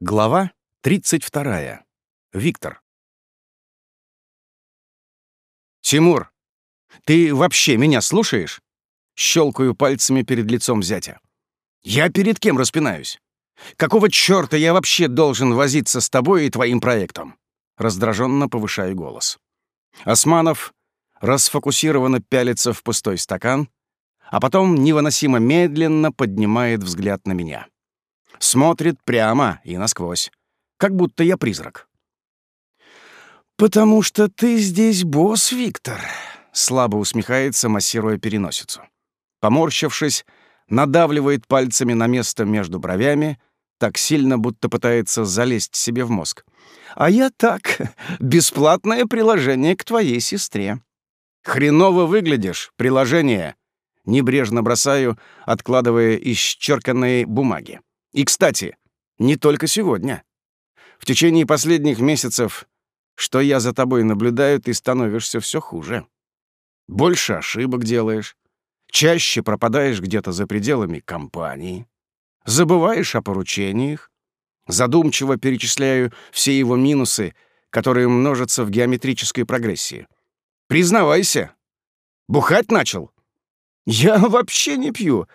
Глава 32. Виктор. «Тимур, ты вообще меня слушаешь?» Щелкаю пальцами перед лицом зятя. «Я перед кем распинаюсь? Какого чёрта я вообще должен возиться с тобой и твоим проектом?» Раздраженно повышаю голос. Османов расфокусированно пялится в пустой стакан, а потом невыносимо медленно поднимает взгляд на меня. Смотрит прямо и насквозь, как будто я призрак. «Потому что ты здесь босс, Виктор», — слабо усмехается, массируя переносицу. Поморщившись, надавливает пальцами на место между бровями, так сильно, будто пытается залезть себе в мозг. «А я так, бесплатное приложение к твоей сестре». «Хреново выглядишь, приложение», — небрежно бросаю, откладывая исчерканные бумаги. И, кстати, не только сегодня. В течение последних месяцев, что я за тобой наблюдаю, ты становишься все хуже. Больше ошибок делаешь, чаще пропадаешь где-то за пределами компании, забываешь о поручениях, задумчиво перечисляю все его минусы, которые множатся в геометрической прогрессии. Признавайся, бухать начал? Я вообще не пью,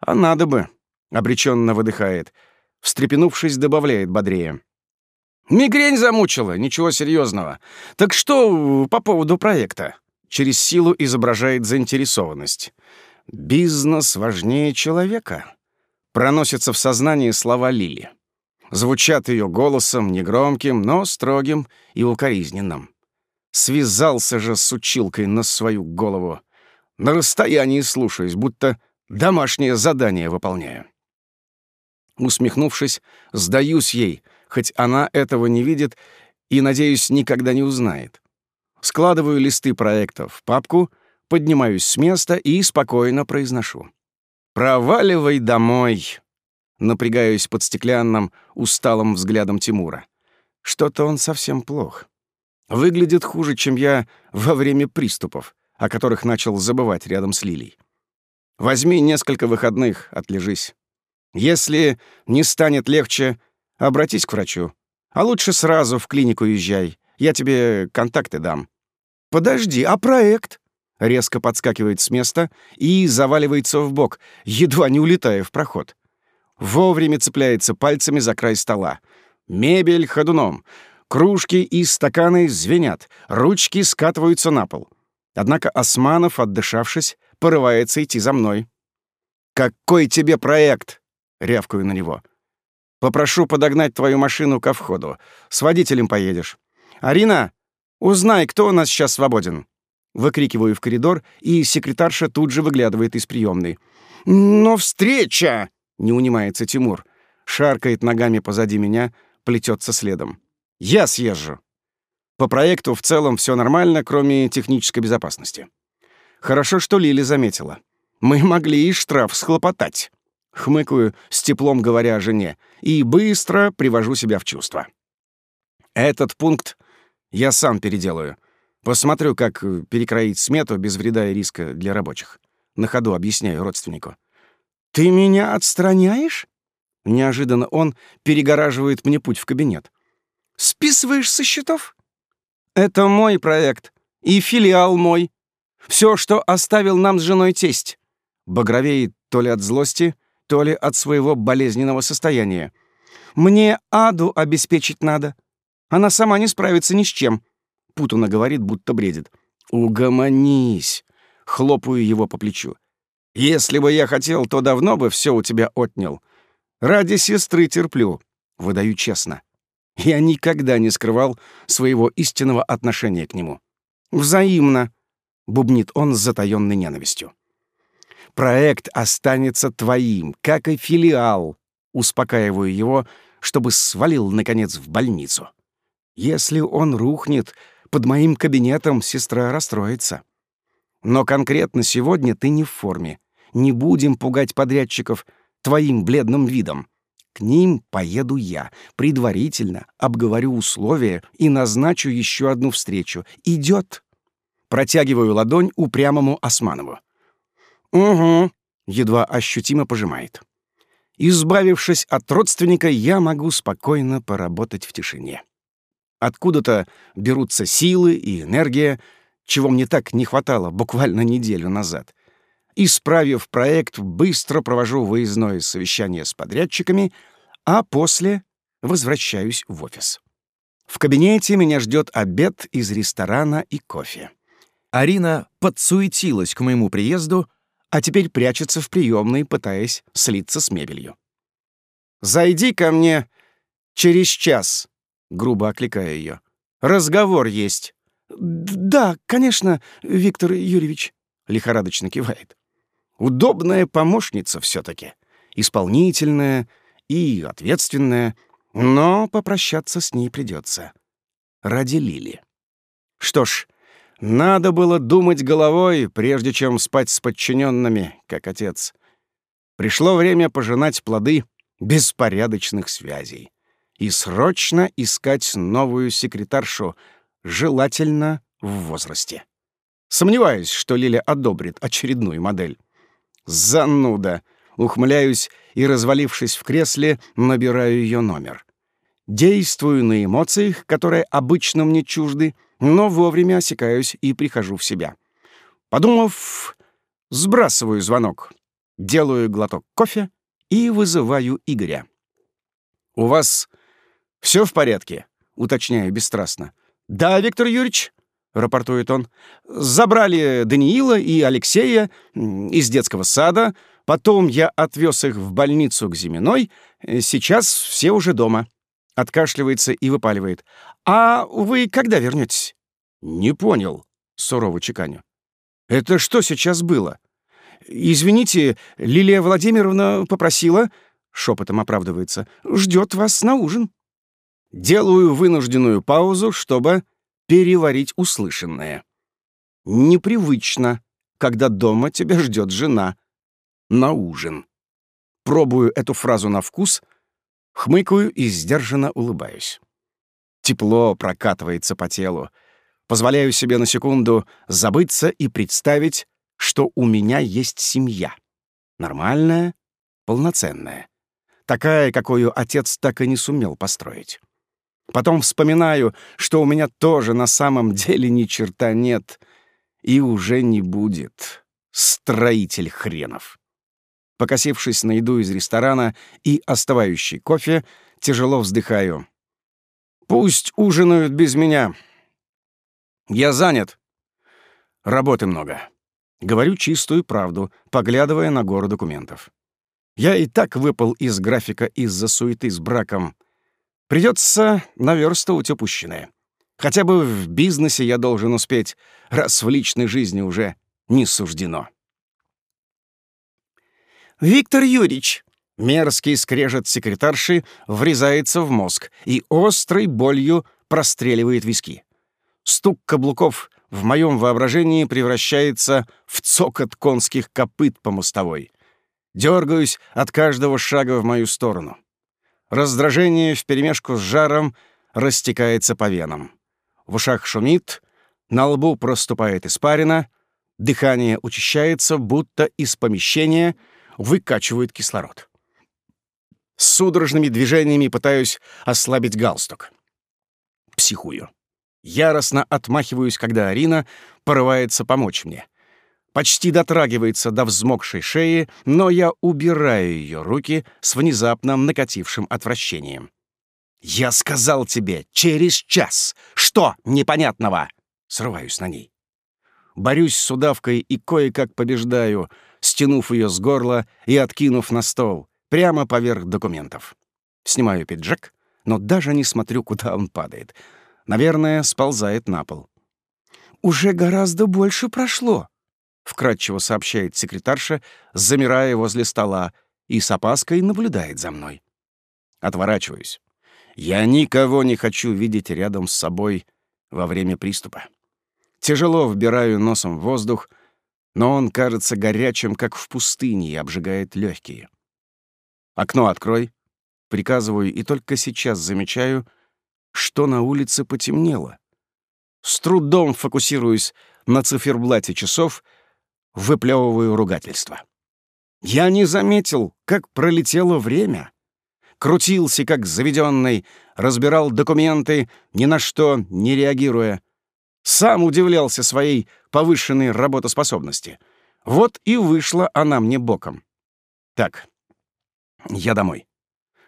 а надо бы. Обреченно выдыхает. Встрепенувшись, добавляет бодрее. «Мигрень замучила, ничего серьезного. Так что по поводу проекта?» Через силу изображает заинтересованность. «Бизнес важнее человека», — проносятся в сознании слова Лили. Звучат ее голосом, негромким, но строгим и укоризненным. Связался же с училкой на свою голову. На расстоянии слушаюсь, будто домашнее задание выполняю. Усмехнувшись, сдаюсь ей, хоть она этого не видит и, надеюсь, никогда не узнает. Складываю листы проектов в папку, поднимаюсь с места и спокойно произношу. «Проваливай домой!» Напрягаюсь под стеклянным, усталым взглядом Тимура. Что-то он совсем плох. Выглядит хуже, чем я во время приступов, о которых начал забывать рядом с Лилей. Возьми несколько выходных, отлежись. Если не станет легче, обратись к врачу. А лучше сразу в клинику езжай. Я тебе контакты дам. Подожди, а проект? Резко подскакивает с места и заваливается в бок, едва не улетая в проход. Вовремя цепляется пальцами за край стола. Мебель ходуном. Кружки и стаканы звенят, ручки скатываются на пол. Однако Османов, отдышавшись, порывается идти за мной. «Какой тебе проект?» Рявкаю на него. «Попрошу подогнать твою машину ко входу. С водителем поедешь. Арина, узнай, кто у нас сейчас свободен». Выкрикиваю в коридор, и секретарша тут же выглядывает из приемной. «Но встреча!» — не унимается Тимур. Шаркает ногами позади меня, плетется следом. «Я съезжу». По проекту в целом все нормально, кроме технической безопасности. Хорошо, что Лили заметила. Мы могли и штраф схлопотать. Хмыкаю, с теплом говоря о жене, и быстро привожу себя в чувство. Этот пункт я сам переделаю. Посмотрю, как э, перекроить смету без вреда и риска для рабочих. На ходу объясняю родственнику. «Ты меня отстраняешь?» Неожиданно он перегораживает мне путь в кабинет. «Списываешь со счетов?» «Это мой проект. И филиал мой. Все, что оставил нам с женой тесть». Багровеет то ли от злости, то ли от своего болезненного состояния. «Мне Аду обеспечить надо. Она сама не справится ни с чем», — путанно говорит, будто бредит. «Угомонись!» — хлопаю его по плечу. «Если бы я хотел, то давно бы все у тебя отнял. Ради сестры терплю», — выдаю честно. Я никогда не скрывал своего истинного отношения к нему. «Взаимно», — бубнит он с затаённой ненавистью. Проект останется твоим, как и филиал. Успокаиваю его, чтобы свалил, наконец, в больницу. Если он рухнет, под моим кабинетом сестра расстроится. Но конкретно сегодня ты не в форме. Не будем пугать подрядчиков твоим бледным видом. К ним поеду я, предварительно обговорю условия и назначу еще одну встречу. Идет. Протягиваю ладонь упрямому Османову. «Угу», — едва ощутимо пожимает. Избавившись от родственника, я могу спокойно поработать в тишине. Откуда-то берутся силы и энергия, чего мне так не хватало буквально неделю назад. Исправив проект, быстро провожу выездное совещание с подрядчиками, а после возвращаюсь в офис. В кабинете меня ждет обед из ресторана и кофе. Арина подсуетилась к моему приезду, а теперь прячется в приемной, пытаясь слиться с мебелью. «Зайди ко мне через час», — грубо окликая ее. «Разговор есть». «Да, конечно, Виктор Юрьевич», — лихорадочно кивает. «Удобная помощница все таки исполнительная и ответственная, но попрощаться с ней придется. Ради Лили. Что ж, надо было думать головой, прежде чем спать с подчиненными, как отец. Пришло время пожинать плоды беспорядочных связей и срочно искать новую секретаршу, желательно в возрасте. Сомневаюсь, что Лиля одобрит очередную модель. Зануда. Ухмыляюсь и, развалившись в кресле, набираю ее номер. Действую на эмоциях, которые обычно мне чужды, но вовремя осекаюсь и прихожу в себя. Подумав, сбрасываю звонок, делаю глоток кофе и вызываю Игоря. «У вас все в порядке?» — уточняю бесстрастно. «Да, Виктор Юрьевич», — рапортует он. «Забрали Даниила и Алексея из детского сада, потом я отвез их в больницу к Зиминой, сейчас все уже дома». Откашливается и выпаливает. «А вы когда вернетесь? «Не понял», — сурово чеканю. «Это что сейчас было?» «Извините, Лилия Владимировна попросила...» — шепотом оправдывается. «Ждет вас на ужин». Делаю вынужденную паузу, чтобы переварить услышанное. Непривычно, когда дома тебя ждет жена. На ужин. Пробую эту фразу на вкус, хмыкаю и сдержанно улыбаюсь. Тепло прокатывается по телу. Позволяю себе на секунду забыться и представить, что у меня есть семья. Нормальная, полноценная. Такая, какую отец так и не сумел построить. Потом вспоминаю, что у меня тоже на самом деле ни черта нет и уже не будет. Строитель хренов. Покосившись на еду из ресторана и остывающий кофе, тяжело вздыхаю. Пусть ужинают без меня. Я занят. Работы много. Говорю чистую правду, поглядывая на гору документов. Я и так выпал из графика из-за суеты с браком. Придется наверстывать упущенное. Хотя бы в бизнесе я должен успеть, раз в личной жизни уже не суждено. «Виктор Юрьевич!» Мерзкий скрежет секретарши врезается в мозг и острой болью простреливает виски. Стук каблуков в моем воображении превращается в цокот конских копыт по мостовой. Дергаюсь от каждого шага в мою сторону. Раздражение вперемешку с жаром растекается по венам. В ушах шумит, на лбу проступает испарина, дыхание учащается, будто из помещения выкачивают кислород. С судорожными движениями пытаюсь ослабить галстук. Психую. Яростно отмахиваюсь, когда Арина порывается помочь мне. Почти дотрагивается до взмокшей шеи, но я убираю ее руки с внезапно накатившим отвращением. «Я сказал тебе, через час! Что непонятного?» Срываюсь на ней. Борюсь с удавкой и кое-как побеждаю, стянув ее с горла и откинув на стол, прямо поверх документов. Снимаю пиджак, но даже не смотрю, куда он падает — Наверное, сползает на пол. «Уже гораздо больше прошло», — вкратчиво сообщает секретарша, замирая возле стола и с опаской наблюдает за мной. Отворачиваюсь. Я никого не хочу видеть рядом с собой во время приступа. Тяжело вбираю носом воздух, но он кажется горячим, как в пустыне, и обжигает легкие. «Окно открой», — приказываю, и только сейчас замечаю — что на улице потемнело. С трудом фокусируюсь на циферблате часов, выплевываю ругательство. Я не заметил, как пролетело время. Крутился, как заведенный, разбирал документы, ни на что не реагируя. Сам удивлялся своей повышенной работоспособности. Вот и вышла она мне боком. Так, я домой.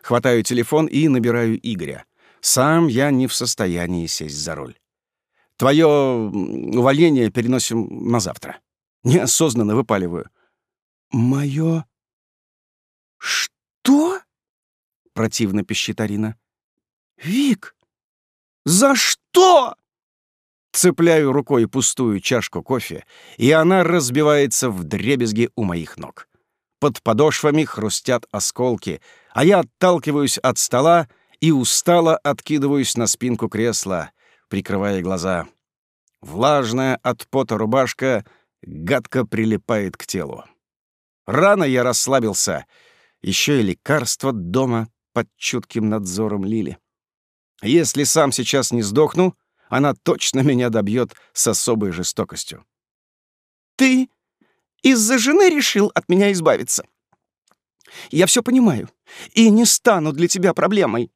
Хватаю телефон и набираю Игоря. Сам я не в состоянии сесть за руль. Твое увольнение переносим на завтра. Неосознанно выпаливаю. Мое... Что? Противно пищит Арина. Вик, за что? Цепляю рукой пустую чашку кофе, и она разбивается в дребезги у моих ног. Под подошвами хрустят осколки, а я отталкиваюсь от стола и устало откидываюсь на спинку кресла, прикрывая глаза. Влажная от пота рубашка гадко прилипает к телу. Рано я расслабился. Еще и лекарство дома под чутким надзором Лили. Если сам сейчас не сдохну, она точно меня добьет с особой жестокостью. «Ты из-за жены решил от меня избавиться?» «Я все понимаю и не стану для тебя проблемой»,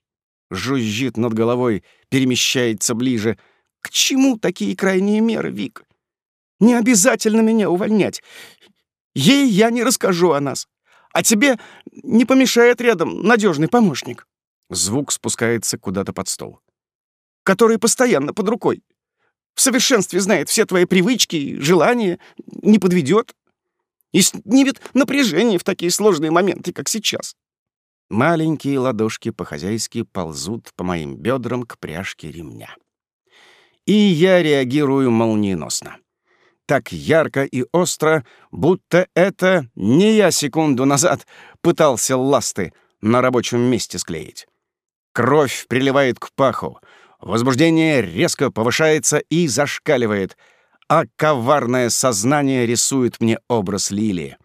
жужжит над головой, перемещается ближе. «К чему такие крайние меры, Вик? Не обязательно меня увольнять. Ей я не расскажу о нас. А тебе не помешает рядом надежный помощник». Звук спускается куда-то под стол который постоянно под рукой. В совершенстве знает все твои привычки, желания, не подведет. И снимет напряжение в такие сложные моменты, как сейчас. Маленькие ладошки по-хозяйски ползут по моим бедрам к пряжке ремня. И я реагирую молниеносно. Так ярко и остро, будто это не я секунду назад пытался ласты на рабочем месте склеить. Кровь приливает к паху, Возбуждение резко повышается и зашкаливает, а коварное сознание рисует мне образ Лили.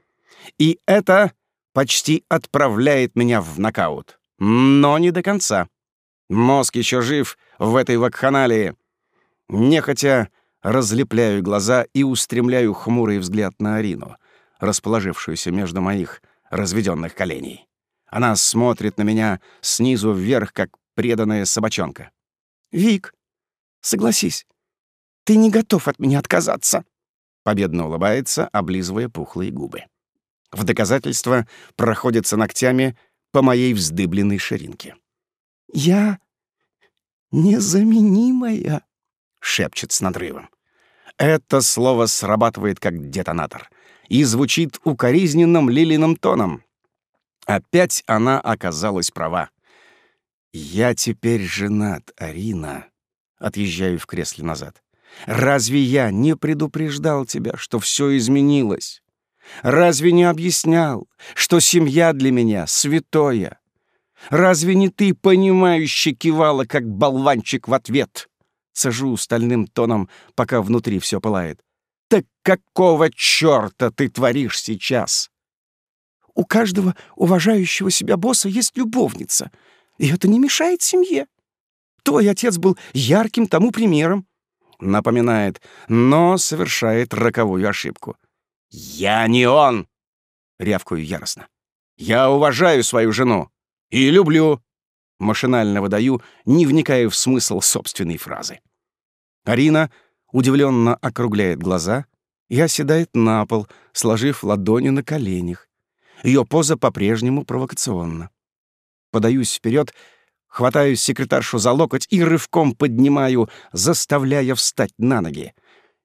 И это почти отправляет меня в нокаут. Но не до конца. Мозг еще жив в этой вакханалии. Нехотя разлепляю глаза и устремляю хмурый взгляд на Арину, расположившуюся между моих разведенных коленей. Она смотрит на меня снизу вверх, как преданная собачонка. «Вик, согласись, ты не готов от меня отказаться», — победно улыбается, облизывая пухлые губы. В доказательство проходится ногтями по моей вздыбленной ширинке. «Я незаменимая», — шепчет с надрывом. Это слово срабатывает как детонатор и звучит укоризненным лилиным тоном. Опять она оказалась права. «Я теперь женат, Арина», — отъезжаю в кресле назад. «Разве я не предупреждал тебя, что все изменилось? Разве не объяснял, что семья для меня святое? Разве не ты, понимающе кивала, как болванчик в ответ?» Сажу стальным тоном, пока внутри все пылает. «Так какого черта ты творишь сейчас?» «У каждого уважающего себя босса есть любовница», и это не мешает семье. Твой отец был ярким тому примером. Напоминает, но совершает роковую ошибку. «Я не он!» — рявкаю яростно. «Я уважаю свою жену и люблю!» Машинально выдаю, не вникая в смысл собственной фразы. Арина удивленно округляет глаза и оседает на пол, сложив ладони на коленях. Ее поза по-прежнему провокационна. Подаюсь вперед, хватаю секретаршу за локоть и рывком поднимаю, заставляя встать на ноги.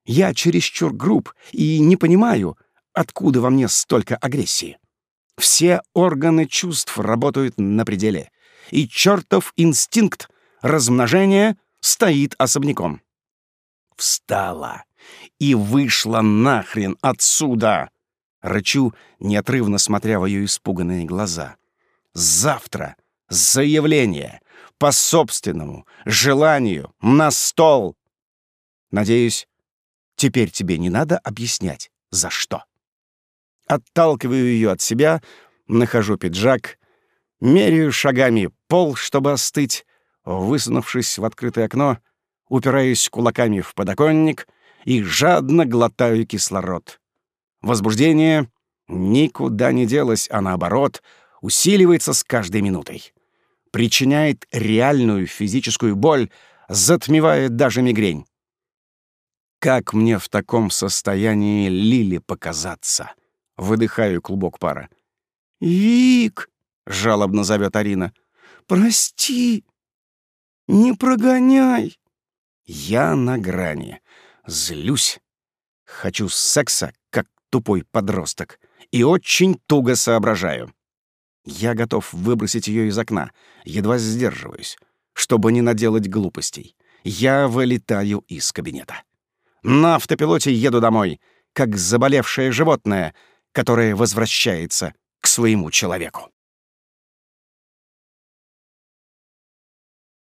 Я чересчур груб и не понимаю, откуда во мне столько агрессии. Все органы чувств работают на пределе, и чертов инстинкт размножения стоит особняком. Встала и вышла нахрен отсюда! Рычу, неотрывно смотря в ее испуганные глаза. Завтра заявление по собственному желанию на стол. Надеюсь, теперь тебе не надо объяснять, за что. Отталкиваю ее от себя, нахожу пиджак, меряю шагами пол, чтобы остыть, высунувшись в открытое окно, упираюсь кулаками в подоконник и жадно глотаю кислород. Возбуждение Никуда не делась, а наоборот, усиливается с каждой минутой. Причиняет реальную физическую боль, затмевает даже мигрень. Как мне в таком состоянии Лили показаться? Выдыхаю клубок пара. «Вик!» — жалобно зовет Арина. «Прости! Не прогоняй!» Я на грани. Злюсь. Хочу секса, как тупой подросток. И очень туго соображаю. Я готов выбросить ее из окна. Едва сдерживаюсь, чтобы не наделать глупостей. Я вылетаю из кабинета. На автопилоте еду домой, как заболевшее животное, которое возвращается к своему человеку.